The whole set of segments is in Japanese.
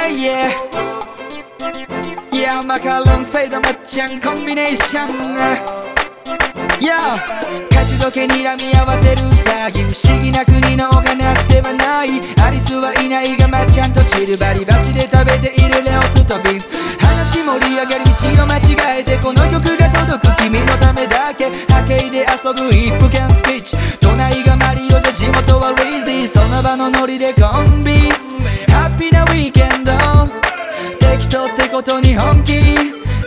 Yeah yeah. Yeah マカロンサイドマッチャンコンビネーション Yo 勝ちどけにらみ合わせる詐欺不思議な国のお話ではないアリスはいないがまっちゃんとチルバリバチで食べているレオスとビーフ話盛り上がり道を間違えてこの曲が届く君のためだけ波形で遊ぶ一服キャンスピッチ都内がマリオで地元はレイジーその場のノリでコンビピーなウィーケンド適当ってことに本気。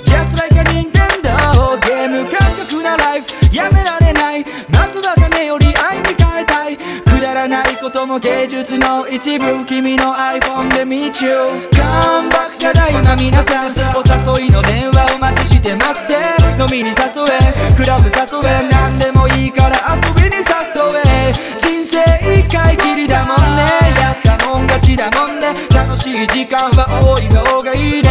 Just like a Nintendo. ゲーム感覚なライフやめられない。まずは金より愛に変えたい。くだらないことも芸術の一部。君の iPhone で Meet you Come back ただいま皆さんお誘いの電話お待ちしてます。飲みに誘え。クラブ誘え。何でもいいから遊びに誘え。人生一回きりだもんね。やったもん勝ちだもんね。楽しい時間は多い方がいいね。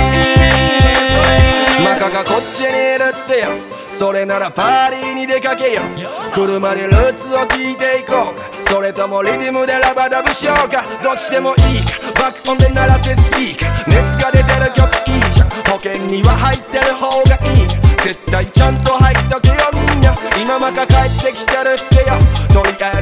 マカがこっちにいるってよ。それならパーリーに出かけよ。う車でルーツを聞いていこうか。それともリズムでラバダブしようか。どっちでもいいか。バックオンで鳴らせスピーカー。熱が出てる曲いいじゃん。保険には入ってる方がいい絶対ちゃんと入っとけよみんな。今マカ帰ってきてるってよ。とりあえず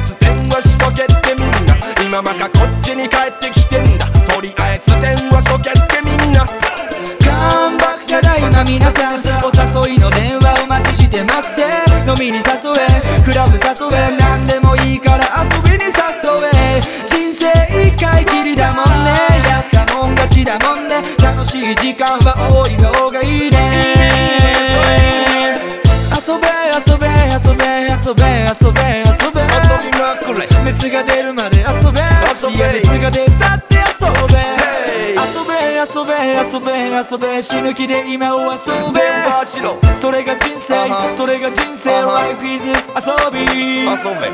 皆さんお誘いの電話お待ちしてます飲みに誘えクラブ誘え何でもいいから遊びに誘え人生一回きりだもんねやったもん勝ちだもんね楽しい時間は多い方がいいね遊べ遊べ遊べ遊べ遊べ遊べ遊びまくれ熱が出るまで遊べ遊べ熱が出たって遊べ遊べ死ぬ気で今を遊べ。それが人生それが人生 Life is 遊び。遊べ